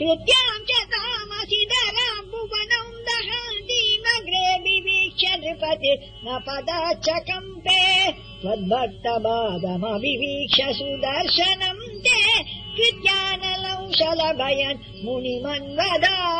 कृत्याम् च तामसि भुवनम् पुनौ दहाीमग्रे विवीक्ष नृपति न पदाच्च कम्पे त्वद्भक्त सुदर्शनम् ते। कृत्यानलौ शलभयन् मुनिमन्वदा